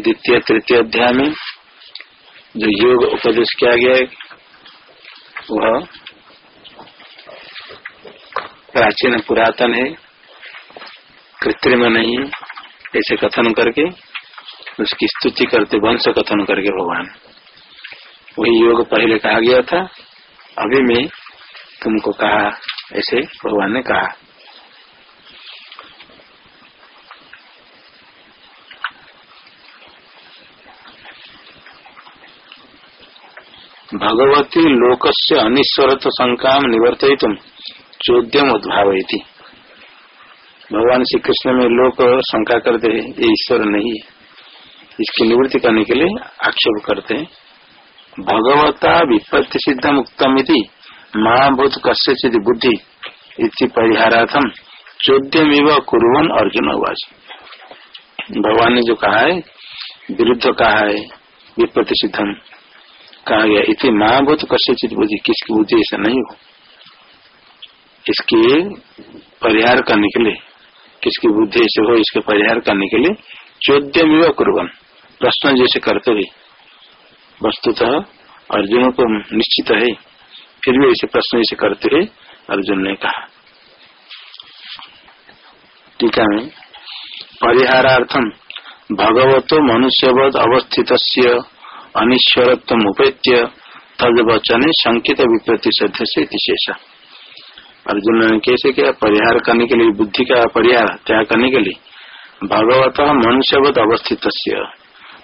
द्वितीय, तृतीय अध्याय में जो योग उपदेश किया गया है, वह प्राचीन पुरातन है, कृत्रिम नहीं ऐसे कथन करके, उसकी स्तुति करते, वंश कथन करके भगवान। वही योग पहले कहा गया था, अभी मैं तुमको कहा, ऐसे भगवान ने कहा। भगवती लोकस्य अनिश्वरत्व शंका निवर्त चौद्यम उद्भावती भगवान श्री कृष्ण में लोक शंका करते हैं, ये ईश्वर नहीं है। इसकी निवृत्ति करने के लिए आक्षेप करते हैं। भगवता विपत्ति सिद्ध मुक्तम महाभूत कस्य बुद्धि परिहाराथम चौद्यम कुरन अर्जुन आवाज़ भगवान ने जो कहा है, विरुद्ध कहा है, विपत्ति सिद्धम। कहा गया इतनी महाभूत कश्य बुद्धि, किसकी बुद्धि ऐसा नहीं हो? इसके परिहार करने के लिए, किसकी बुद्धि ऐसे हो, इसके परिहार करने के लिए चौद्यम कुरबन प्रश्न जैसे करते हुए वस्तुतः अर्जुन को निश्चित है, फिर भी ऐसे प्रश्न जैसे करते हुए अर्जुन ने कहा टीका में परिहारार्थम भगवतो मनुष्यवद अवस्थित अनिश्वरत्व उपेत्य तद वचन संकित विप्रति सदस्य शेषा। अर्जुन ने कैसे किया? परिहार करने के लिए, बुद्धि का परिहार, त्याग करने के लिए। भगवत मनुष्यवत अवस्थित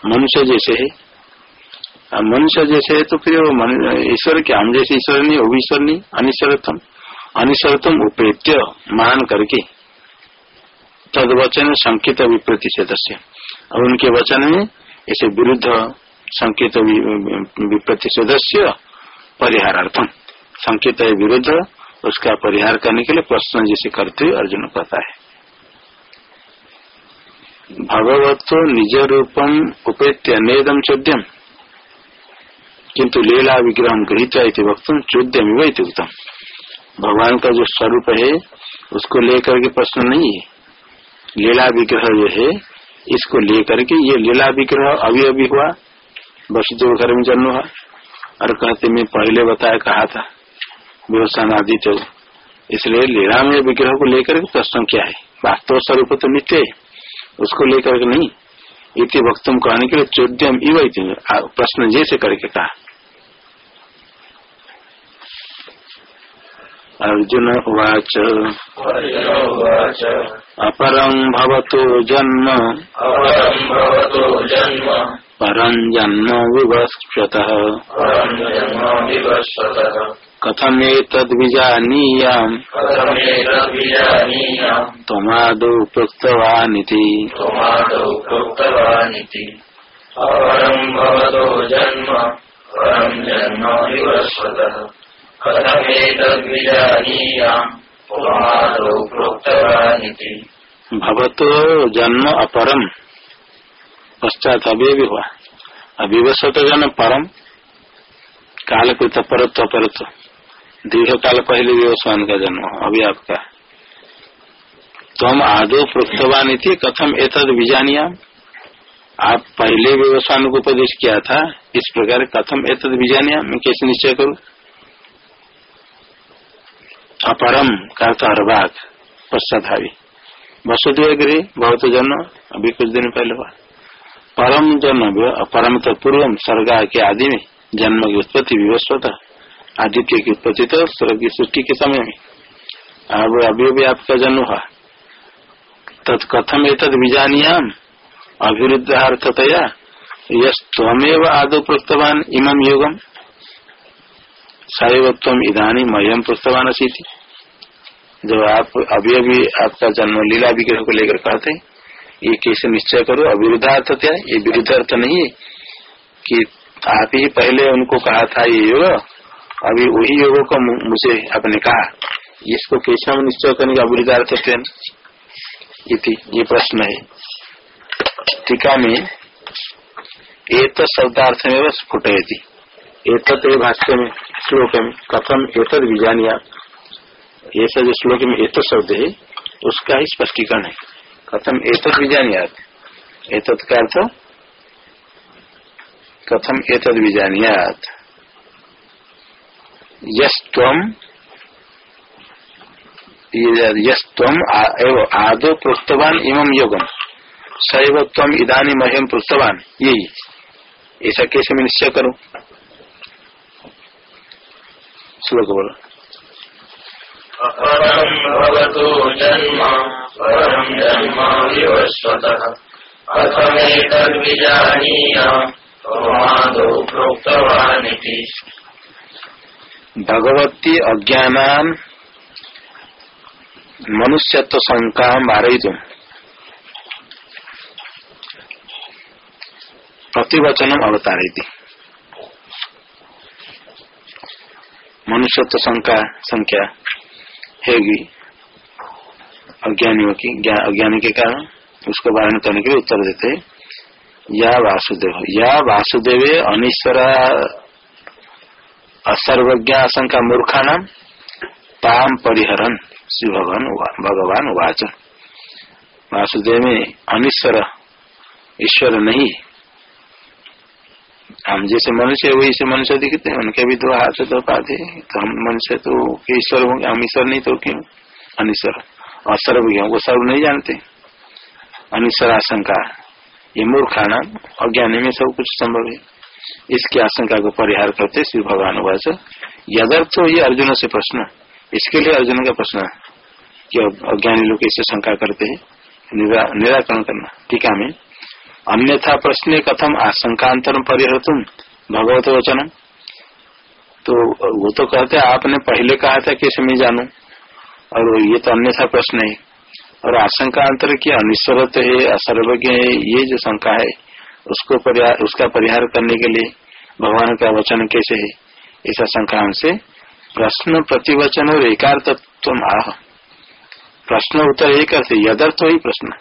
मनुष्य जैसे है। मनुष्य जैसे है तो फिर ईश्वर क्या? हम जैसे ईश्वर नहीं, वो ईश्वर नहीं। अनिश्वरतम अनिश्वरतम उपेत्य मान करके तद वचन संकित विप्रति सदस्य और उनके वचन में ऐसे विरुद्ध संकेत विपत्ति सदस्य परिहारार्थम संकेत विरुद्ध उसका परिहार करने के लिए प्रश्न जैसे करते हुए अर्जुन कहता है। भगवत निज रूपम उपेत्य नेदम चोद्यम। किंतु लीला विग्रह गृहित वक्त चोद्यम उत्तम भगवान का जो स्वरूप है, उसको लेकर के प्रश्न नहीं है। लीला विग्रह जो है, इसको लेकर के ये लीला विग्रह अभी अभी हुआ। वसुदेव घर में जन्म हुआ और कहते, मैं पहले बताया कहा था व्यवसान आदि तो। इसलिए लीला में विग्रह को लेकर प्रश्न क्या है? वास्तव स्वरूप तो नित्य है। उसको लेकर के नहीं। इति वक्तुम कहने के लिए चौद्यम इव प्रश्न जैसे करके कहा। अर्जुन उवाच। अपरं भवतो जन्म। परं जन्म विवस्वतः कथमेतद्विजानीयाम्। त्वमादौ प्रोक्तवानिति। अपरम् भवतो जन्म परम् जन्म विवस्वतः कथमेतद्विजानीयाम्। त्वमादौ प्रोक्तवानिति। भवतो जन्म अपरम। पश्चात अभी भी हुआ। अभिवसत जन परम, काल कृत परत्व परत्व दीर्घ काल पहले व्यवसान का जन्म अभी आपका। तुम आदो प्रोक्तवान थी, कथम एतद बीजानिया। आप पहले व्यवसान को उपदेश किया था, इस प्रकार कथम एतद बीजानिया, मैं कैसे निश्चय करूँ? अपरम का अर्भाग पश्चात हावी वसुदेव गृह, बहुत जन्म, अभी कुछ दिन पहले हुआ। परम जन्म परम तो पूर्व स्वर्ग के आदि में जन्म की उत्पत्ति विवस्वत आदित्य की उत्पत्ति तो स्वर्ग की सृष्टि के समय में अब अभी अभी आपका जन्म हुआ। तत्कथम एक बीजानियाम अभिरुद्धार्थतया यमेव आदो प्रोक्तवान इमम योगम। सैवत्व इधानी मह्यम प्रोक्तवान असी जब आप अभी अभी आपका जन्म लीला विग्रह को लेकर कहते हैं। ये कैसे निश्चय करो। अविरुद्धार्थ क्या ये विरुद्ध अर्थ नहीं कि आप ही पहले उनको कहा था ये योग, अभी वही योग को मुझे आपने कहा। इसको कैसे हम निश्चय करने का अविरुद्धार्थ ये प्रश्न है। टीका में एक शब्दार्थ में स्फुटयती एक भाष्य में, श्लोक में कथम एक बीजानिया ऐसा जो श्लोक में एक शब्द है, उसका ही स्पष्टीकरण है। कथम एतत् बीजानियात एतत् का अर्थ? कथम एतद विजानियात। यम यम आदो प्रोक्तवान इमं योगम। सैव तम इधानी मह्यम पृष्ठवान यही ऐसा कैसे मैं निश्चय करूँ श्लोक बोलो। जन्म परम जन्म विवस्वतः भगवती अज्ञान मनुष्यत्व शंका मारयितुम प्रतिवचनम अवतारित मनुष्यत्व संख्या संख्या हैगी। अज्ञानियों की अज्ञानी के कारण उसको वारण करने के लिए उत्तर देते। या वासुदेव। या वासुदेव अनिश्वरा असर्वज्ञ आशंका मूर्खा नाम ताम परिहरन। श्री भगवान भगवान उवाच। वासुदेव में अनिश्वर ईश्वर नहीं। हम जैसे मनुष्य वही से मनुष्य दिखते हैं, उनके भी दो हाथ दो पाते तो हम मनुष्य तो ईश्वर होंगे, हम ईश्वर नहीं तो क्यों? अनिश्वर और सर्व सर्वज्ञ वो सर्व नहीं जानते। अनिश्वर आशंका ये मूर्खाना अज्ञानी में सब कुछ संभव है। इसकी आशंका को परिहार करते श्री भगवान वाच यदर्थ ये अर्जुन से प्रश्न इसके लिए अर्जुन का प्रश्न कि अज्ञानी लोग इसे शंका करते हैं? निराकरण करना। टीका में अन्यथा प्रश्न कथम आशंकांतर परिहर तुम भगवत वचन। तो वो तो कहते आपने पहले कहा था कैसे मैं जानू, और ये तो अन्यथा प्रश्न है। और आशंका अंतर की अनिश्वरत है, असर्वज्ञ है, ये जो शंका है, उसको परिहार, उसका परिहार करने के लिए भगवान का वचन कैसे है? ऐसा शंका से प्रश्न प्रतिवचन और एकार्थ आह। प्रश्न उत्तर एक अर्थ यदर्थ ही प्रश्न।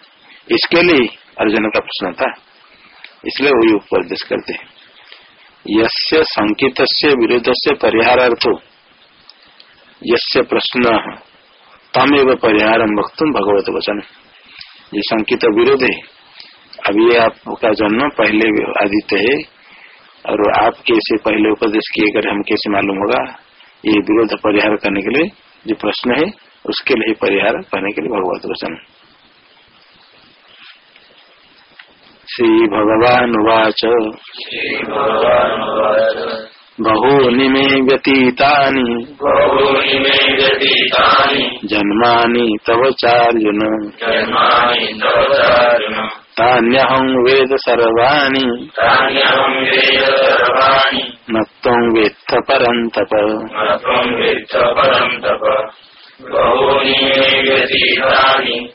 इसके लिए अर्जुन का प्रश्न था। इसलिए वही उपदेश करते। यस्य संकित विरुद्ध से परिहारार्थो। यस्य प्रश्न, तमेव परिहार वक्तुम भगवत वचन। ये संकित विरोध है अभी आपका जन्म पहले आदित्य है, और आप कैसे पहले उपदेश किए कर हम कैसे मालूम होगा? ये विरोध परिहार करने के लिए जो प्रश्न है, उसके लिए परिहार करने के लिए भगवत वचन। श्री भगवान वाच बहूनि मे व्यतीतानि। जन्मानि तव चार्जुन। तान्यहं वेद सर्वाणि। न त्वं वेत्थ परन्तप। बहूनि मे व्यतीतानि।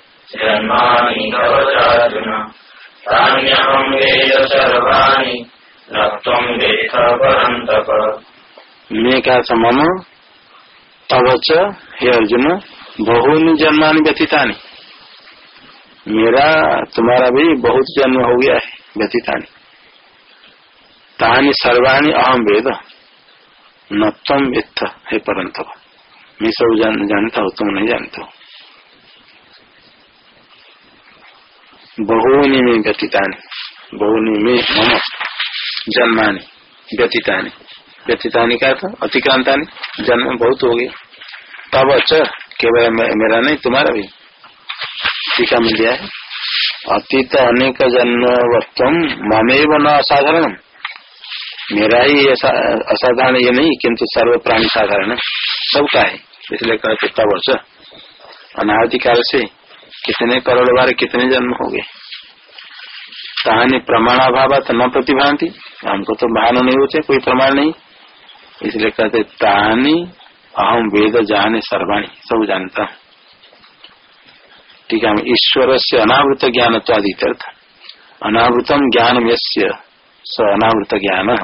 तान्यहं वेद सर्वाणि मैं क्या था मम तवच हे अर्जुन बहुन जन्मानि व्यतीता मेरा तुम्हारा भी बहुत जन्म हो गया है व्यतीता तानी सर्वाणी अहम वेद न तम वेत्थ हे मैं सब जान, जानता हूँ तुम नहीं जानते हो। बहुनी में व्यतीता बहुनी में मम जन्मानी व्यतीतानी व्यतीतानी का था अतिक्रांता जन्म बहुत हो गए तब अच्छा केवल मेरा नहीं तुम्हारा भी टीका मिल गया है अतीत अनेक जन्म वत्तम ममेव न असाधारण मेरा ही असाधारण ये नहीं किंतु सर्व प्राणी साधारण सबका है इसलिए कहते तब अच्छा अनाधिकार से कितने करोड़ बार कितने जन्म हो गए कहानी प्रमाणाभाव न प्रतिभांति। हमको तो भान नहीं होते, कोई प्रमाण नहीं। इसलिए कहते, तानी अहम वेद जाने सर्वाणी, सब जानता हूँ। ठीक है ईश्वर से अनावृत ज्ञान तो आदित्यर्थ। अनावृतम ज्ञान यस्य स अनावृत ज्ञान,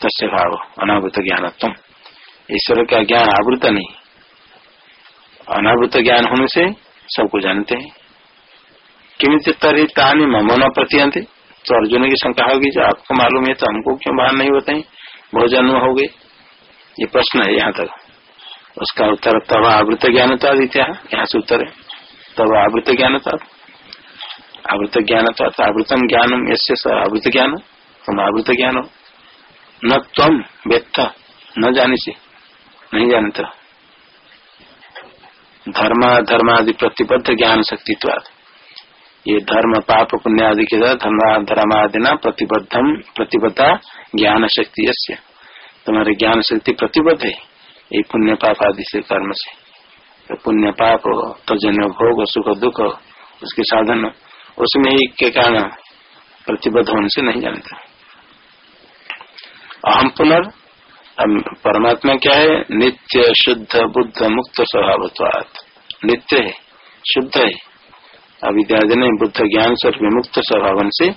तस्य भाव, अनावृत ज्ञानत्म ईश्वर का ज्ञान आवृत नहीं। अनावृत ज्ञान होने से सबको जानते हैं। किमित तरी तानी मम न तो अर्जुन की शंका होगी जो आपको मालूम है तो हमको क्यों बाहर नहीं बहुत जन्म हो गए। ये प्रश्न है यहाँ तक। उसका उत्तर तब आवृत ज्ञान आदित्य यहाँ से उत्तर है। तब आवृत ज्ञान था आवृत ज्ञान था आवृतम ज्ञान ऐसे आवृत ज्ञान। तुम आवृत ज्ञान। हो न तम व्यक्त। न जाने से नहीं जानता। धर्म धर्म आदि प्रतिबद्ध ज्ञान शक्ति ये धर्म, पाप पुण्य आदि के आदि न प्रतिबद्धम प्रतिबद्धा ज्ञान शक्ति तुम्हारे ज्ञान शक्ति प्रतिबद्ध है, ये पुण्य पाप आदि से कर्म से। तो पुण्य पाप तजन्य भोग, सुख, दुख उसके साधन उसमें ही के कारण प्रतिबद्ध होने से नहीं जानता। अहम पुनर् परमात्मा क्या है? नित्य, शुद्ध, बुद्ध, मुक्त स्वभाव नित्य है, शुद्ध है। अविद्यादि बुद्ध ज्ञान स्वरूप मुक्त स्वभाव से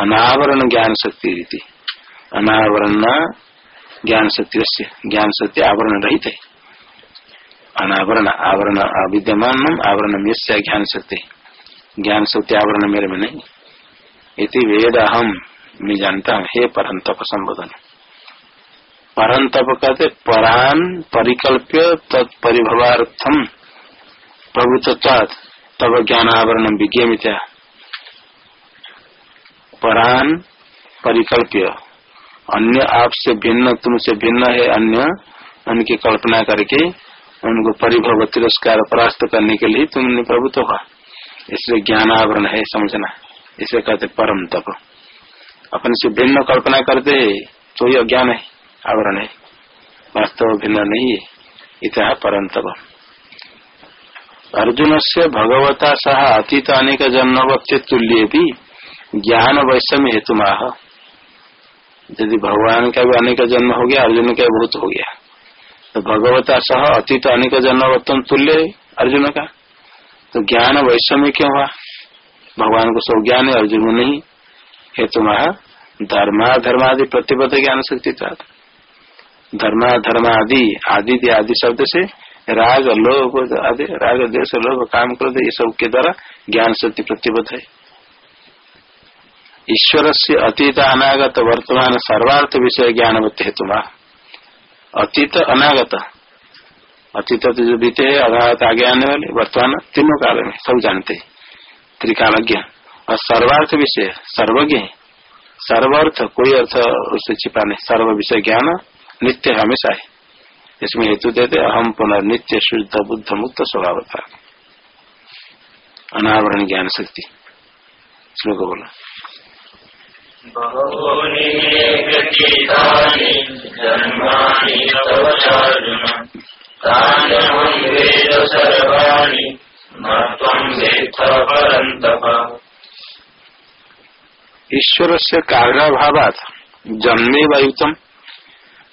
अनावरण ज्ञान शक्ति रीति अनावरण ज्ञान शक्ति ज्ञान शक्ति आवरण रहित है। अनावरण, आवरण अविद्यमान आवरण ज्ञान शक्ति। ज्ञान शक्ति आवरण मेरे में नहीं। इति वेद अहम मैं जानता हूँ हे परंतप संबोधन। परंतप कहते परान परिकल्प्य तत्परिभवार्थम। प्रभुत्वात् तब ज्ञान आवरण विज्ञ मिथ्या परान परिकल्प्य। अन्य आपसे भिन्न, तुमसे भिन्न है अन्य, उनकी कल्पना करके उनको परिभव तिरस्कार परास्त करने के लिए तुमने प्रभुत्व कहा। इसलिए ज्ञान आवरण है समझना। इसे कहते परम तप। अपने से भिन्न कल्पना करते तो ही अज्ञान है। आवरण है। वास्तव भिन्न नहीं है। इतना परम तप अर्जुन से भगवता सह अतीत अनेक जन्मवत्य तुल्य भी ज्ञान वैषम्य हेतु माह यदि भगवान का भी अनेक जन्म हो गया, अर्जुन का भी बहुत हो गया तो भगवता सह अतीत अनेक जन्मवत्तम तुल्य अर्जुन का। तो ज्ञान वैषम्य क्यों हुआ? भगवान को सब ज्ञान है, अर्जुन को नहीं। हेतु तुम्हारा धर्मा धर्मादि प्रतिबद्ध ज्ञान शक्ति धर्मा, धर्मादि आदि आदि आदि शब्द से राग, लोभ, आदि, राग देश लोभ, काम, क्रोध, ये सब के द्वारा ज्ञान, शक्ति प्रतिबद्ध है। ईश्वर से अतीत अनागत वर्तमान सर्वार्थ विषय ज्ञानवत हेतु अतीत, अनागत। अतीत तो जो बीते है, अनागत आगे आने वाले, वर्तमान, तीनों काल में, सब जानते त्रिकालज्ञ और सर्वार्थ विषय, सर्वज्ञ सर्वार्थ, कोई अर्थ उससे छिपा नहीं। सर्व विषय ज्ञान नित्य हमेशा है। इसमें हेतु देते अहम पुनर्नित्य शुद्ध बुद्ध मुक्त स्वभाव था अनावरण ज्ञान शक्ति। श्लोक बोला। ईश्वर से भाव जन्मे वायुतम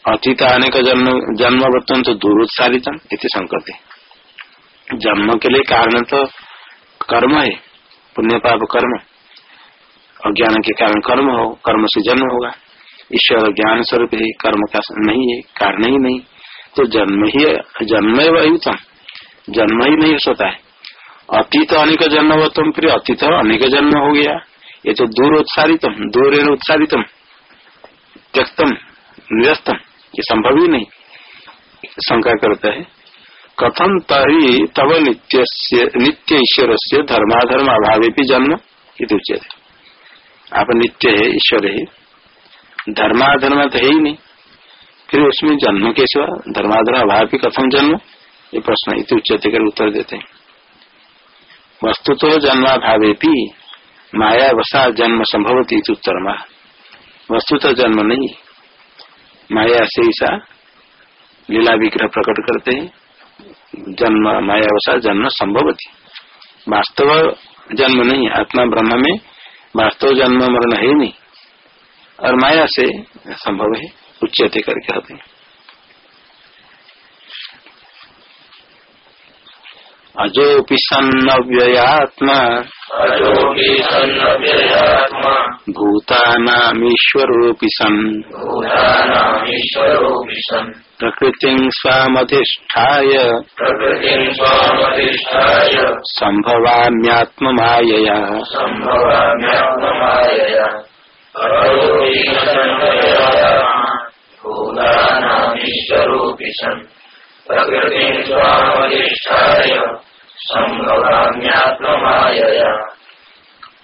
अतीत आने का जन्म जन्म वर्तन तो दूरोत्सारितम इति संकते जन्म के लिए कारण तो कर्म है पुण्य पाप कर्म। अज्ञान के कारण कर्म हो, कर्म से जन्म होगा। ईश्वर ज्ञान स्वरूप है, कर्म का नहीं है, कारण ही नहीं। तो जन्म ही, जन्म युतम जन्म ही नहीं सोता है। अतीत अनेक जन्म हो तुम फिर अतीत अनेक जन्म हो गया। ये तो दूर उत्सारितम दूर उत्सारितम, त्यक्तम निरस्तम ये संभव ही नहीं। शंका करता है। कथम तरी तब नित्य नित्य ईश्वर से धर्माधर्म अभाव भी जन्म उचित आप नित्य है, ईश्वर है। धर्माधर्म तो है ही नहीं। फिर उसमें जन्म कैसे हुआ? धर्माधर्म अभाव भी कथम जन्म? ये प्रश्न इति उच्चते कर उत्तर देते हैं। वस्तु तो जन्माभावे भी माया वसा जन्म संभवती उत्तर वस्तु तो जन्म नहीं। माया से ऐसा लीला विग्रह प्रकट करते हैं। जन्म, माया वसा जन्म संभवती वास्तव जन्म नहीं, आत्मा ब्रह्म में वास्तव जन्म मरण है नहीं। और माया से संभव है उच्चते करके होते हैं अजोपि सन्नव्ययात्मा। भूतानामीश्वरोऽपि सन्। प्रकृतिं स्वामधिष्ठाय। सम्भवाम्यात्ममायया। भूतानामीश्वरोऽपि सन्। प्रकृतिं स्वामधिष्ठाय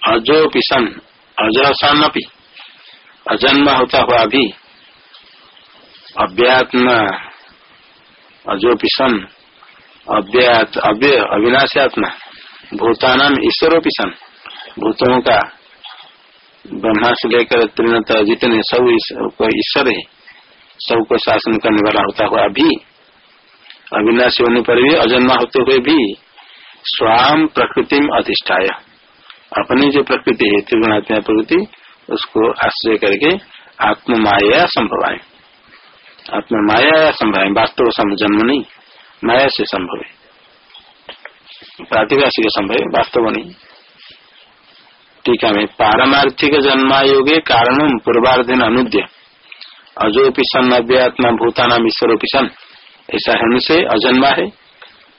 अजो पिसन अजसन अजन्म होता हुआ भी अव्यात्म अजोपि सन, अव्यात, अव्य अविनाशी आत्मा भूतानाम ईश्वरोपि सन, भूतों का ब्रह्मा से लेकर त्रिनत जितने सब ईश्वर है सबको शासन करने वाला होता हुआ भी अविनाशी होने पर भी, अजन्मा होते हुए भी स्वाम प्रकृति में अधिष्ठाय। अपनी जो प्रकृति है त्रिगुणात्मा प्रकृति, उसको आश्रय करके आत्म माया संभव है आत्म माया संभव है वास्तव जन्म नहीं, माया से संभव है। प्रातिभाषिक संभव है, वास्तव नहीं। टीका में पारमार्थिक जन्मायोगे कारण पूर्वार्धन अनुद्य। अजोपि सन अव्यात्मा भूतानाम ईश्वरोपि सन। ऐसा होने से अजन्मा है,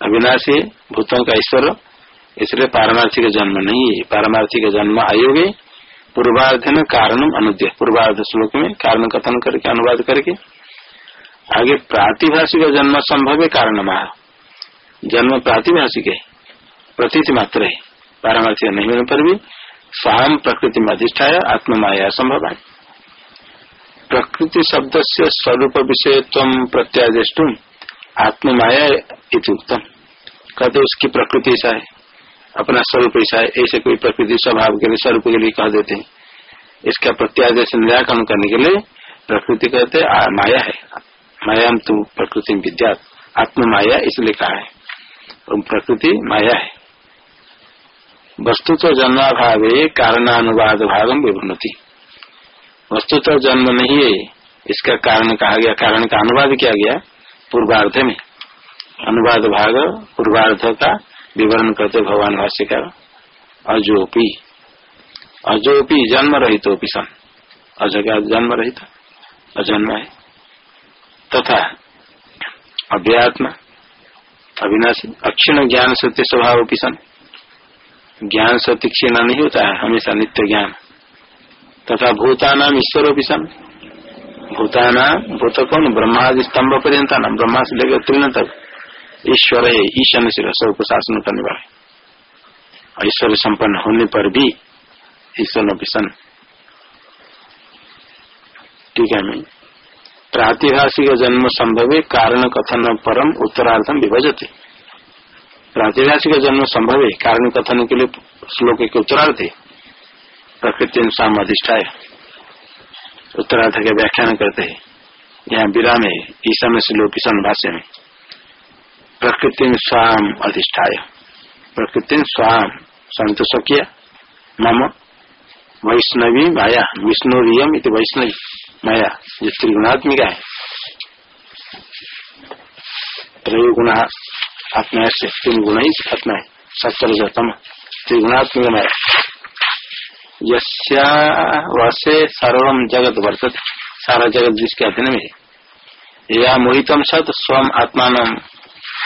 अविनाशी है, भूतों का ईश्वर। इसलिए पारमार्थिक जन्म नहीं है। पारमार्थिक जन्म आयोगे पूर्वार्धन कारण अनुद्य। पूर्वार्ध श्लोक में कारण कथन करके, अनुवाद करके। आगे प्रातिभाषिक जन्म संभव है कारण जन्म प्रातिभाषिक है। प्रतीत मात्र है। पारमार्थिक नहीं होने पर भी स्वाम प्रकृति में अधिष्ठाय आत्म माया संभव है। प्रकृति शब्द से स्वरूप विषय तम प्रत्यादेष्टुम। आत्म माया उत्तम कहते उसकी प्रकृति ऐसा है। अपना स्वरूप ऐसा है। ऐसे कोई प्रकृति, स्वभाव के लिए, स्वरूप के लिए कह देते हैं। इसका प्रत्यादेश निराकरण करने के लिए प्रकृति कहते माया है। माया तू प्रकृति विद्या आत्म माया इसलिए कहा है। तो प्रकृति माया है। वस्तु तो जन्माभाव कारणानुवाद भागम विभुनति वस्तु तो जन्म नहीं है। इसका कारण कहा गया, कारण का अनुवाद किया गया। पूर्वार्ध में। अनुवाद भाग पूर्वार्ध का विवरण करते भगवान भाष्यकार। अजोपी। अजोपी जन्म रहित तो सन अज का जन्म रहित। अजन्म है। तथा अभ्यात्म अविनाशी। अक्षीण ज्ञान सत्य स्वभाव सन ज्ञान सत्य क्षीण नहीं होता है, हमेशा नित्य ज्ञान। तथा भूतानाम ईश्वर सन भूताना भूत कौन ब्रह्मादि स्तंभ पर्यंत नाम ब्रह्मा से लेकर तीन तक। ईश्वर है ईशन से सबको शासन करने वाले ईश्वर संपन्न होने पर भी ईश्वर सन ठीक है, मैं। प्रातिभाषिक जन्म संभव, कारण कथन परम उत्तरार्थम विभजते। प्रातिभाषिक जन्म संभव, कारण कथन के लिए श्लोक के उत्तरार्थ प्रकृति साम अधिष्ठाय। उत्तरार्थ के व्याख्यान करते हैं। यहाँ विराम है ईसा में श्लोक किसान भाष्य में, प्रकृति स्वाम अधिष्ठाय। प्रकृति स्वाम संतोष किया मम वैष्णवी माया विष्णु रियम वैष्णवी माया जो त्रिगुणात्मिका है। त्रय गुण आत्मा से तीन गुण ही आत्मा है सत्तर त्रिगुणात्मिक माया। यसे सर्व जगत वर्तते। सारा जगत जिसके अधीन में या मोहितम सत स्वम आत्मान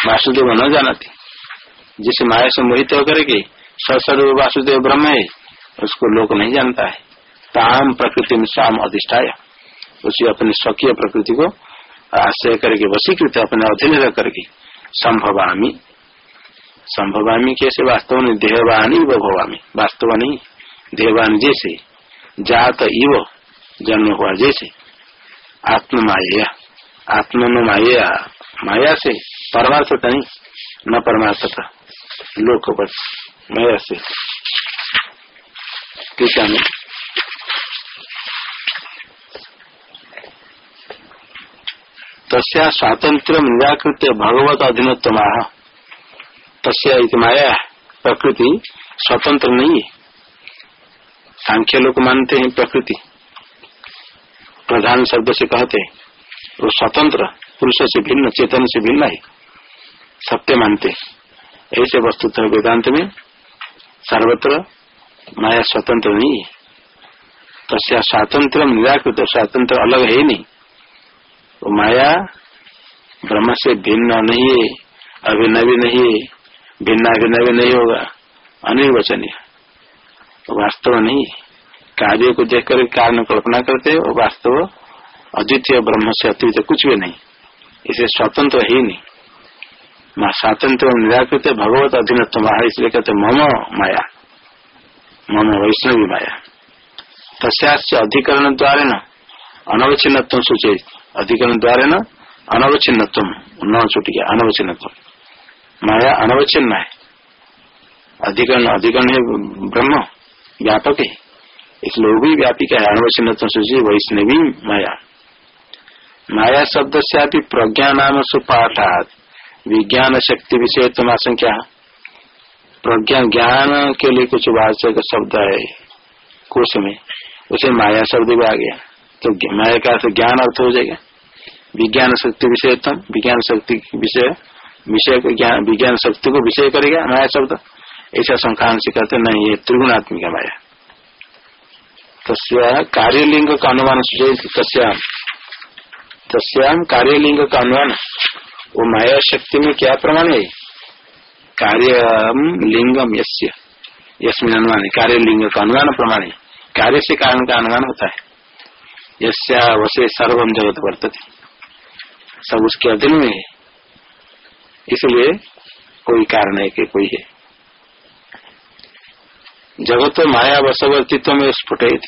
वासुदेव न जाना थी जिस माया से मोहित होकर के सस्वरूप वासुदेव ब्रह्म है, उसको लोग नहीं जानता है। ताम प्रकृति में स्वाम अधिष्ठाया। उसी अपनी स्वकीय प्रकृति को आश्रय करके वसीकृत अपने अधीन रह करके संभवामी। संभवामी कैसे? वास्तव में देहवानी भवामी। वास्तव नहीं। देहवान जैसे, जात इव, जन्म हुआ जैसे। आत्म माया आत्म माया माया से परमार्थता नहीं, न परमार्थता लोक माया से। टीका में। तस्या स्वातंत्र निराकृत भगवत अधीनत्व तस्या माया, प्रकृति स्वतंत्र नहीं है। सांख्य लोग मानते हैं प्रकृति। प्रधान शब्द से कहते हैं, वो स्वतंत्र, पुरुष से भिन्न, चेतन से भिन्न है। सत्य मानते ऐसे वस्तुतः वेदांत में सर्वत्र माया स्वतंत्र नहीं है। तस्या स्वातंत्र निराकृत स्वातंत्र अलग है नहीं। तो माया ब्रह्म से भिन्न नहीं है, अभिनवी नहीं है भिन्न अभिनवी नहीं होगा। अनिर्वचनीय। तो वास्तव नहीं। कार्य को देखकर कारण कल्पना करते हो वास्तव अद्वितीय ब्रह्म से अतिरिक्त कुछ भी नहीं। इसे स्वतंत्र ही नहीं। स्वातंत्र निराकृत भगवत अधीनत्व इसलिए कहते मम माया। मम वैष्णवी माया। तस्या अधिकरण द्वारा न अनवच्छिन्न सूचे अधिकरण द्वारा न अनवचिन्न न छूट गया अनवचिन्न माया अनवचिन्न है। अधिकरण अधिकरण है ब्रह्म। व्यापक है। इसलिए वो भी व्यापिका है अनवचिन्न सूची वैष्णवी माया। माया शब्द से प्रज्ञा नाम सुपाठात विज्ञान शक्ति विषय तुम आशंका। प्रज्ञा ज्ञान के लिए कुछ वाचक शब्द है। कोश में। उसे माया शब्द भी आ गया। तो माया का अर्थ ज्ञान अर्थ हो जाएगा। विज्ञान शक्ति विषय विज्ञान शक्ति विषय। विषय को ज्ञान विज्ञान शक्ति को विषय करेगा माया शब्द। ऐसा संख्यांश कहते नहीं, ये त्रिगुणात्मिका माया तस्या कार्यलिंग का अनुमान तस्याम तस्याम कार्यलिंग का अनुमान वो माया शक्ति में क्या प्रमाण है? कार्य लिंगम यस्य। यस्मिन अनुमान कार्य लिंग का अनुमान प्रमाण है। कार्य से कारण का अनुमान होता है। यस्या वसे सर्वम जगत वर्तते। सब उसके अधीन में है। इसलिए कोई कारण है कि कोई है। जगत माया वशवर्तित्व में स्फुट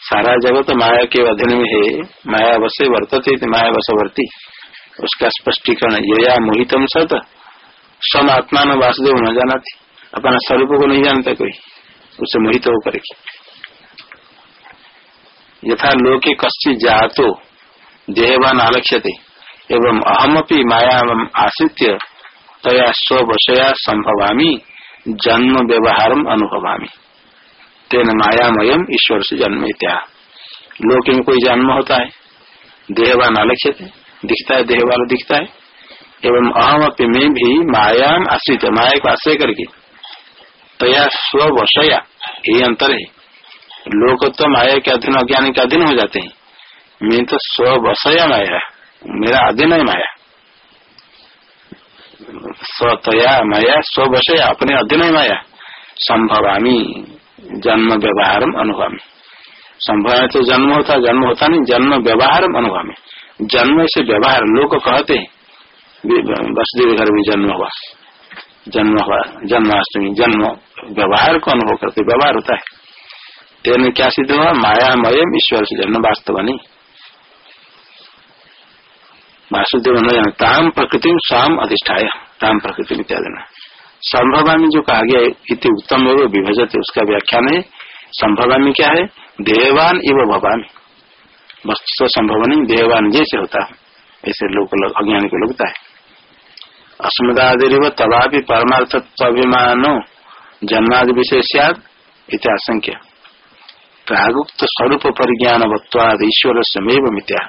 सारा जगत माया के अधीन में है, माया वसे वर्तते माया वशवर्ती उसका स्पष्टीकरण यया मोहितम सत। सम आत्मा न वासुदेव न जाना थी। अपना स्वरूप को नहीं जानता कोई। उसे मोहित होकर यथा लोके कश्चित जातो देहवान आलक्ष्यते एवं अहमपि माया आश्रित्य, तया स्वशया संभवामी। जन्म व्यवहार अनुभवामी। तेन मायामयम ईश्वर से जन्म इत्या लोक में कोई जन्म होता है देहवान अलक्ष्य दिखता है देह वाला दिखता है। एवं अहम अपनी में भी मायाम आश्रित, माया को आश्रय करके तया स्वशया ये अंतर है। लोक तो माया के अधीन, अज्ञान के अधीन हो जाते हैं। मैं तो स्वशया माया, मेरा अधीन है माया। स्वतया माया स्वशया अपने अधीन माया संभवामी। जन्म व्यवहार अनुभव संभव तो जन्म होता जन्म होता नहीं, जन्म व्यवहार अनुभव जन्म से व्यवहार, लोग कहते वसुदेव घर में जन्म हुआ। जन्म हुआ, जन्माष्टमी, जन्म व्यवहार को अनुभव करते, व्यवहार होता है। तेन क्या सिद्ध हुआ? मायामय ईश्वर से जन्म वास्तव नहीं। वासुदेव न ताम प्रकृति स्वाम अधिष्ठाय। ताम प्रकृति इत्यादि संभवामी जो कहा गया इति उत्तम है वो विभजत, उसका व्याख्यान है, संभवामी क्या है? देवान इव भवामी। वस्तु संभव नहीं, देवान जैसे होता है, ऐसे लोग अज्ञानी को लगता है। अस्मदादिव तवा भी परमार्थत्वाभिमानो, जन्मादि विशेषाद इत्याशंक्य प्रागुक्त स्वरूप परिज्ञान वत्वाद ईश्वर समेव मित्या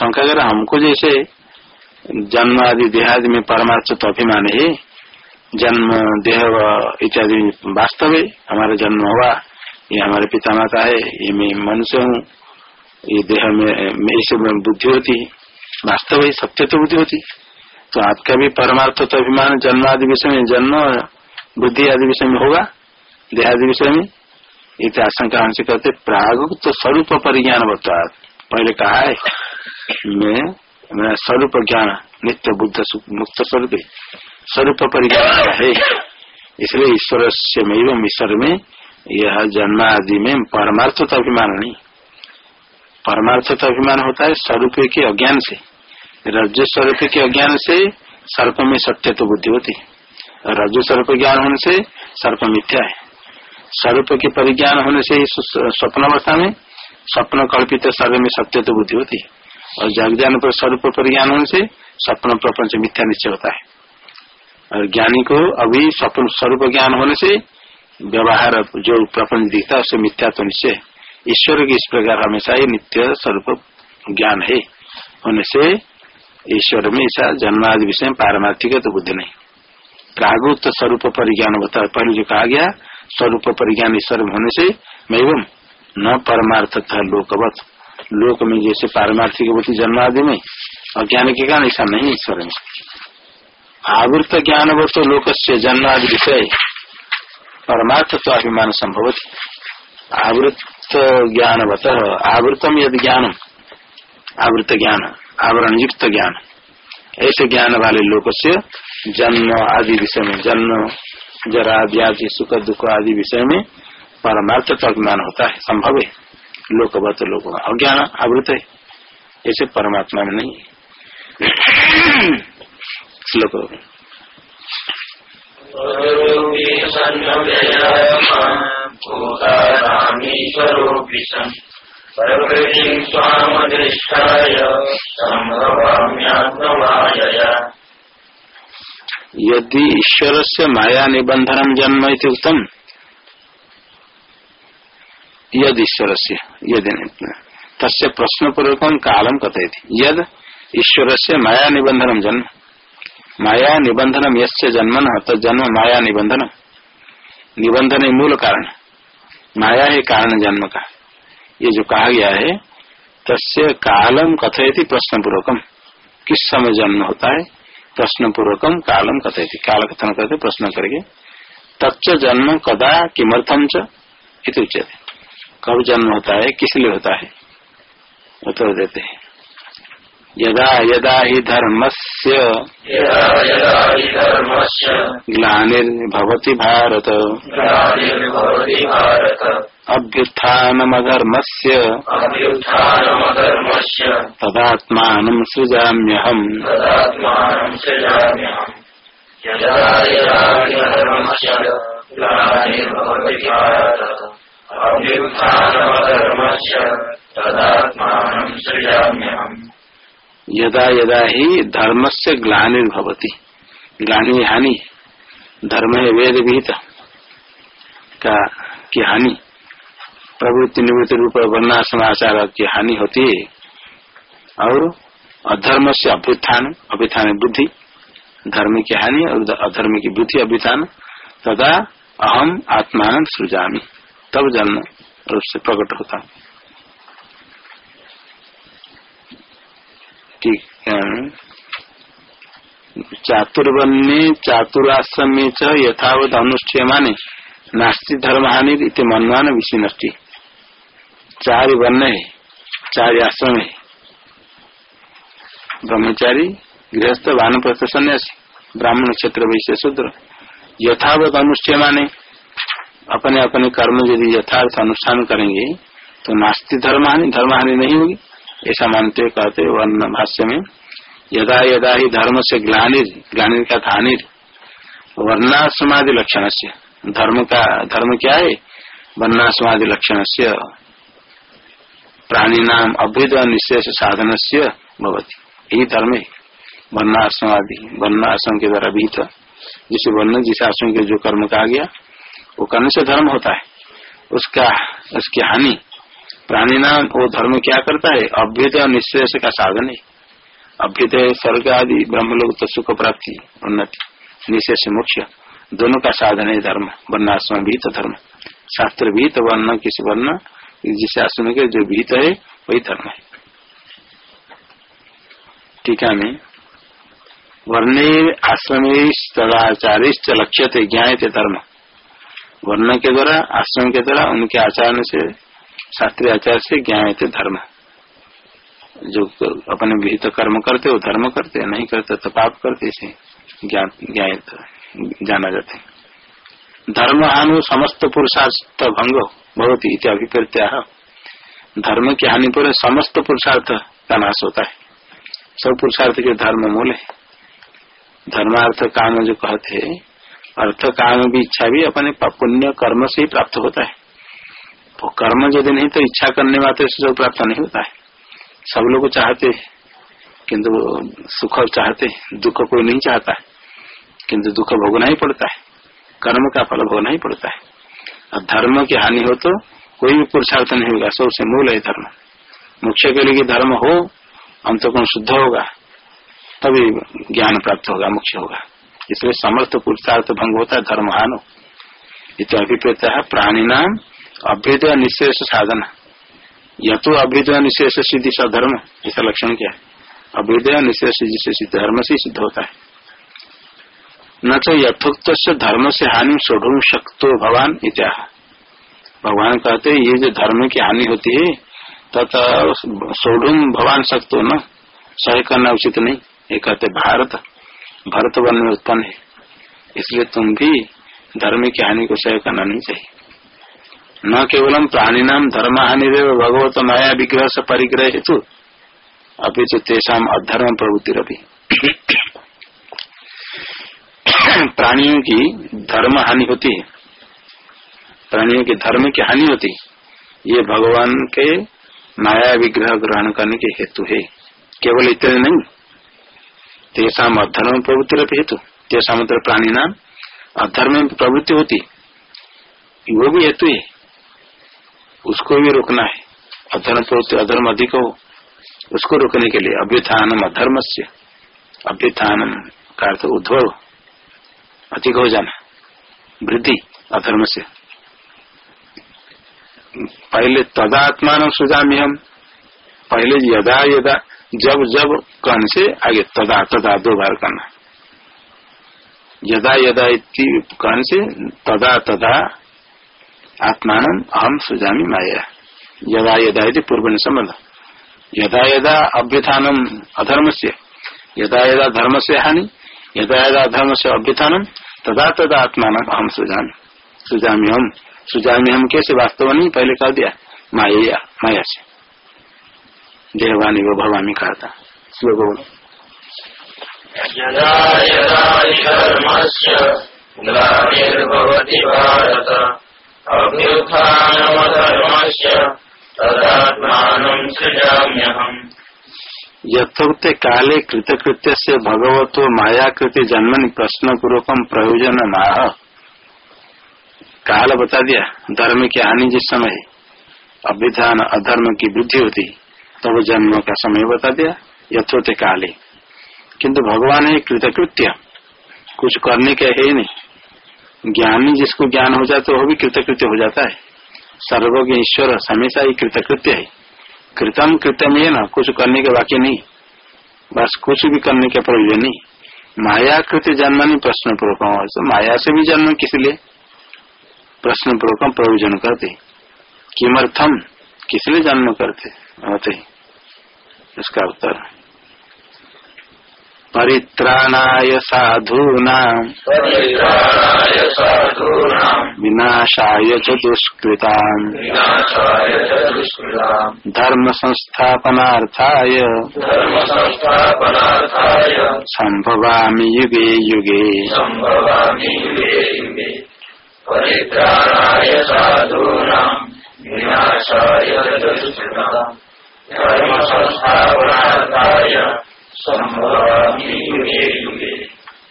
शंका हमको जैसे जन्म आदि देहादि में परमार्थ तो अभिमान है, जन्म देह इत्यादि वास्तव है हमारा जन्म हुआ, ये हमारे पिता माता है, ये मैं मनुष्य हूँ, ये देह में इसे बुद्धि होती, वास्तव है सत्य तो बुद्धि होती। तो आपका भी परमार्थ तो अभिमान जन्म आदि विषय में जन्म बुद्धि आदि विषय में होगा, देहादि विषय में। इत आशंका हमसे कहते प्राग तो स्वरूप परिज्ञान बता पहले कहा है, में स्वरूप ज्ञान, नित्य बुद्ध मुक्त स्वरूप। स्वरूप परिज्ञान है? इसलिए ईश्वर से में ईश्वर में यह जन्म आदि में परमार्थ तो अभिमान नहीं परमार्थ तो अभिमान होता है स्वरूप के अज्ञान से। रज स्वरूप के अज्ञान से सर्प में सत्य तो बुद्धि होती है। स्वरूप ज्ञान होने से सर्प मिथ्या है। स्वरूप के परिज्ञान होने से स्वप्न अवस्था में, स्वप्न कल्पित सर्व में सत्य तो बुद्धि होती है। और जग ज्ञान पर स्वरूप पर ज्ञान होने से स्वप्न प्रपंच मिथ्या निश्चय होता है। और ज्ञानी को अभी स्वप्न स्वरूप ज्ञान होने से व्यवहार जो प्रपंच दिखता है, उससे मिथ्या तो निश्चय ईश्वर की इस प्रकार हमेशा ही नित्य स्वरूप ज्ञान है। होने से ईश्वर में ऐसा जन्मादि विषय पारमार्थिक तो बुद्धि नहीं। प्रागुत स्वरूप परिज्ञान होता है। पहले जो कहा गया स्वरूप परिज्ञान ईश्वर होने से मैं न परमार्थ था लोकवत। लोक में जैसे पारमार्थिक बुद्धि जन्म आदि में अज्ञान के कारण ऐसा नहीं ईश्वर में। आवृत ज्ञान वो तो लोक से जन्म आदि विषय परमार्थ तो अभिमान संभव आवृत ज्ञानवत आवृतम यदि ज्ञानम आवृत ज्ञान आवरण युक्त ज्ञान। ऐसे ज्ञान वाले लोग से जन्म आदि विषय में, जन्म, जरा, व्याधि, सुख, दुख आदि विषय में परमार्थ तो अभिमान होता है, संभव है। लोकवत लोक अज्ञान आवृत है ऐसे परमात्मा में नहीं। श्लोक यदि ईश्वर से माया निबंधनम जन्म उत्तम यद ईश्वर से यदि तस्य प्रश्न पूर्वक कालम कथयति। यद ईश्वर से माया निबंधनम जन्म। माया निबंधनम यस्य जन्म न तो जन्म माया निबंधन निबंधन मूल कारण। माया है कारण जन्म का। ये जो कहा गया है, तस्य कालम कथयति प्रश्न पूर्वकम किस समय जन्म होता है प्रश्न पूर्वकम कालम कथयति। काल कथन करते प्रश्न करके तच्च जन्म कदा किमर्थम च कब जन्म होता है किस लिए होता है? उत्तर देते हैं। यदा यदा ही हि धर्मस्य ग्लानिर्भवति भारत। अभ्युत्थानमधर्मस्य अभ्युत्थानमधर्मस्य तदात्मानं सृजाम्यहम्। यदा यदा हि धर्मस्य यदा यदा ही धर्म से ग्लानिर्भवती ग्लानि हानि, धर्म है वेद विहित का, की हानि प्रवृत्ति निवृत्ति रूप वर्णाश्रम आचार की हानि होती। है और अधर्म से अभ्युत्थान अभ्युत्थान बुद्धि, धर्म की हानि और अधर्म की बुद्धि अभ्युत्थान, तदा अहम आत्मान सृजामी। तब जन्म रूप से प्रकट होता। ठीक है चातुर्वन्य चातुराश्रमे च यथावत अनुष्ठेय माने नास्ति धर्म हानि मनमान विषय नष्टि चार वर्ण है चार आश्रम है ब्रह्मचारी, गृहस्थ, वानप्रस्थ, सन्यासी, ब्राह्मण क्षेत्र वैश्य शूद्र। यथावत अनुष्ठेय माने अपने अपने कर्म यदि यथार्थ अनुष्ठान करेंगे तो नास्ति धर्म हानि धर्म हानि नहीं होगी ऐसा मानते कहते वर्ण भाष्य में, यदा यदा ही धर्म से ग्लानिर ग्लानिर का हानिर वर्णाश्रमादि लक्षण से धर्म का, धर्म क्या है? वर्णाश्रमादि लक्षण से प्राणी नाम अभ्युद निशेष साधन से भवती। यही धर्म है। वर्णाश्रमादि, वर्णाश्रम के द्वारा विहित जिसे वर्ण जिस आश्रम के जो कर्म कहा गया वो करने से धर्म होता है। उसका, उसकी हानि, प्राणी नाम वो धर्म क्या करता है? अभ्युदय और निश्रेष का साधन है। अभ्युदय, स्वर्ग आदि ब्रह्म लोग तो सुख प्राप्ति, उन्नति निशेष मोक्ष। दोनों का साधन है धर्म। वर्णाश्रम भी तो धर्म। शास्त्र भी तो वर्ण, किस वर्ण, जिस आश्रम के जो भीत है, वही धर्म है। टीका में। वर्णे आश्रम तदाचारिश्च लक्ष्य थे ज्ञाए थे धर्म। वर्ण के द्वारा, आश्रम के द्वारा, उनके आचरण से, शास्त्रीय आचार से ज्ञान थे धर्म जो अपने विहित कर्म करते, वो धर्म करते, नहीं करते तो पाप करते, इसे ज्ञान जाना जाते धर्म हानु समस्त पुरुषार्थ भंग बहुत ही अभिप्रत्या धर्म की हानि पर समस्त पुरुषार्थ का नाश होता है। सब पुरुषार्थ के धर्म मूल है। धर्मार्थ काम जो कहते अर्थ काम भी इच्छा भी, अपने पुण्य कर्म से ही प्राप्त होता है। वो कर्म यदि नहीं तो इच्छा करने वाले से सब प्राप्त नहीं होता है। सब लोग चाहते किंतु सुख चाहते दुख कोई नहीं चाहता है। किंतु दुख भोगना ही पड़ता है, कर्म का फल भोगना ही पड़ता है। और धर्म की हानि हो तो कोई भी पुरुषार्थ नहीं होगा, सबसे मूल है धर्म। मुख्य के लिए धर्म हो अंतकोण शुद्ध होगा, तभी ज्ञान प्राप्त होगा मुख्य होगा। इसलिए समर्थ पुरुषार्थ भंग होता है धर्म हानो इतना है प्राणी नाम अभ्युदय निशेष साधन। या तो निशेष सिद्धि धर्म इसका लक्षण क्या है? अभ्युदय निशेष जिसे धर्म से सिद्ध होता है। न तो यथोक्त धर्म से हानि सोढ़ शक्तो भगवान इत्या भगवान कहते ये जो धर्म की हानि होती है तथा सोढ़ भगवान शक्तो न, सह करना उचित नहीं। ये कहते भारत भरत वन में उत्पन्न है। इसलिए तुम भी धर्म की हानि को सही करना नहीं चाहिए। न केवलम प्राणी नाम धर्म हानि भगवत माया विग्रह से परिग्रह हेतु। अभी तो तेषाम अधर्म प्रवृत्ति प्राणियों की धर्म हानि होती है। प्राणियों की धर्म की हानि होती ये भगवान के माया विग्रह ग्रहण करने के हेतु है। केवल इतने नहीं तेषाम अधर्म प्रवृत्ति हेतु। तेषा मतलब प्राणी नाम अधर्म प्रवृत्ति होती। वो भी हेतु है। उसको भी रोकना है। अधर्म प्रवृत्ति, अधर्म अधिक हो। उसको रोकने के लिए अभ्युत्थान अधर्म से अभ्युत्थान का अर्थ उद्भव अधिक हो जाना। वृद्धि अधर्म से पहले तदात्मान सुजामी हम पहले यदा यदा जब जब कन से आगे तदा तदा दो बार करना। यदा यदा कन से तदा तदा आत्मान अहम सुजामी माया। यदा यदा पूर्व संबंध यदा यदा अभ्युत्थानम अधर्म से यदा यदा धर्म से हानि, यदा यदा धर्म से अभ्युत्थानम, तदा तदा आत्मान अहम सुजामी। सुजामी हम सुजामी हम कैसे वास्तव नहीं? पहले कह दिया माया माया से देहवानी वो भवानी कहा था। श्लोक यथोक्त काले कृतकृत्य से भगवतो मायाकृति जन्मनि प्रश्न पूर्वकम प्रयोजन माह काल बता दिया धर्म की हानि जिस समय अभिधान अधर्म की वृद्धि होती तब तो जन्म का समय बता दिया यथोते काले। किंतु भगवान है कृतकृत्य। कुछ करने के है नहीं। ज्ञानी जिसको ज्ञान हो जाता है, वो भी कृतकृत्य हो जाता है। सर्वज्ञ ईश्वर हमेशा ही कृतकृत्य है। कृतम कृतम ये ना कुछ करने के बाकी नहीं। बस कुछ भी करने के प्रयोजन नहीं। माया कृत्य जन्म नहीं, प्रश्न पूर्वक। माया से भी जन्म किस लिए? प्रश्न पूर्वक प्रयोजन करते। किमर्थम? किस लिए जन्म करते? होते इसका उत्तर। परित्राणाय साधूना साधूनाम्। विनाशाय च दुष्कृता दुष्कृताम् धर्म संस्थापनार्थाय धर्मसंस्थापनार्थाय। संभवामि युगे युगे। सम्भवामि युगे युगे। परित्राणाय साधूनाम्। विनाशाय च दुष्कृताम्।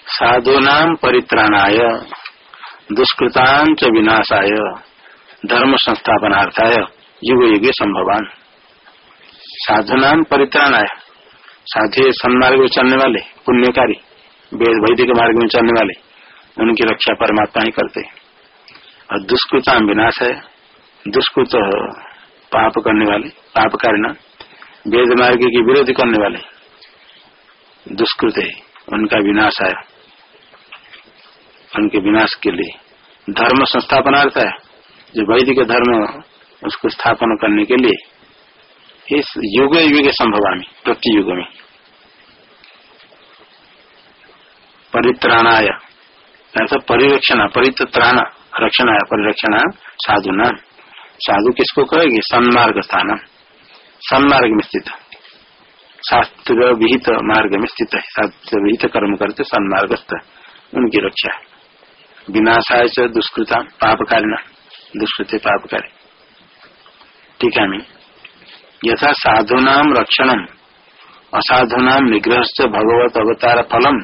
साधूनाम परित्राणाय, दुष्कृतां विनाशाय, धर्म संस्थापनार्थाय युग युगे संभवान। साधुनाम परित्राणाय, साधु सन्मार्ग में चलने वाले, पुण्यकारी, वेद वैदिक मार्ग में चलने वाले, उनकी रक्षा परमात्मा ही करते। और दुष्कृताम विनाश है, दुष्कृत पाप करने वाले पापकारी ना वेद मार्ग की विरोध करने वाले दुष्कृत है। उनका विनाश है उनके विनाश के लिए धर्म संस्थापनार्थ है। जो वैदिक धर्म उसको स्थापन करने के लिए इस युग युग प्रति युग में। परित्राणाय अर्थात परिरक्षण, परित्राण रक्षण परिरक्षण साधु न साधु किसको कहेगी? सन्मार्ग स्थान सन्मार्ग में स्थित शास्त्र विहित मार्ग में स्थित है। शास्त्र विहित कर्म करते, सन्मार्गस्थ। उनकी रक्षा है। विनाशाय से दुष्कृता, पापकारिणा। दुष्कृत पापकारी। ठीक है मैं यथा साधुनाम रक्षणम असाधुनाम निग्रह से भगवत अवतार फलम,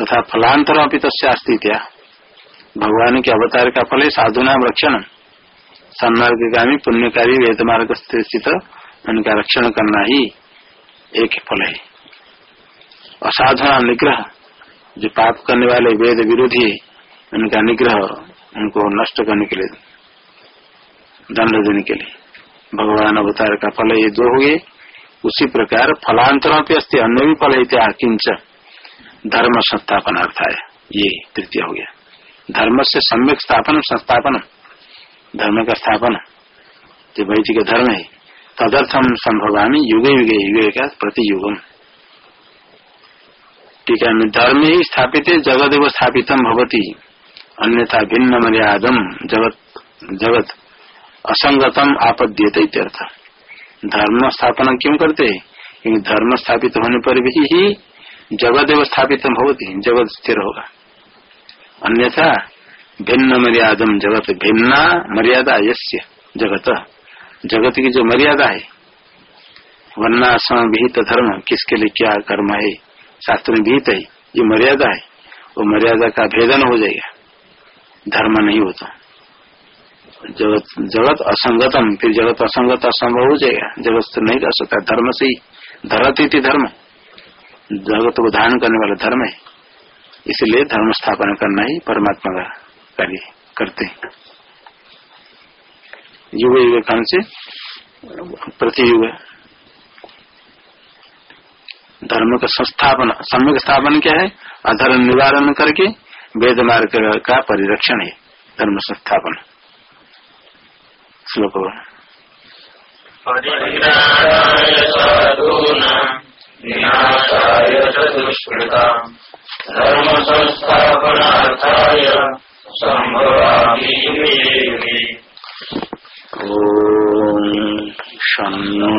तथा फलांतरम अपनी तस्ती क्या भगवान के अवतार का फल है साधुनाम रक्षणम। सन्मार्गामी पुण्यकारी वेद मार्ग स्थित उनका रक्षण करना ही एक फल है। असाधना निग्रह, जो पाप करने वाले वेद विरोधी उनका निग्रह उनको नष्ट करने के लिए, दंड देने के लिए। भगवान अवतार का फल ये दो हो गए उसी प्रकार फलांतरों पे अस्थित अन्य भी फल है किंच धर्म संस्थापन अर्थ है ये तृतीय हो गया। धर्म से सम्यक स्थापन, संस्थापन, धर्म का स्थापन, जो वैदिक धर्म है तदर्थम संभवामी युगे युगे युगे का प्रति युगम ठीक है, धर्म ही स्थापित है जगत एवं स्थापितम भवती। अन्यथा भिन्न मर्यादम जगत जगत असंगतम आपद्यते धर्म स्थापना क्यों करते? क्योंकि धर्म स्थापित होने पर भी ही जगत एवं स्थापित होती जगत स्थिर होगा। अन्यथा भिन्न मर्यादम जगत भिन्ना मर्यादा यस्य जगत। जगत की जो मर्यादा है वर्णाश्रम विहित धर्म, किसके लिए क्या कर्म है, शास्त्र में विहित है, ये मर्यादा है, वो मर्यादा का भेदन हो जाएगा। धर्म नहीं होता। जगत जगत असंगतम, फिर जगत असंगत असंभव हो जाएगा। जगत तो नहीं कर सकता, धर्म से ही धरती थी धर्म। जगत को धारण करने वाला धर्म है। इसलिए धर्म स्थापना करना ही परमात्मा का कार्य करते हैं। युग युग काल से प्रतियुग धर्म का संस्थापन, सम्यक स्थापन क्या है? अधर्म निवारण करके वेद मार्ग का परिरक्षण है, धर्म संस्थापन। श्लोक धर्म ॐ शन्नो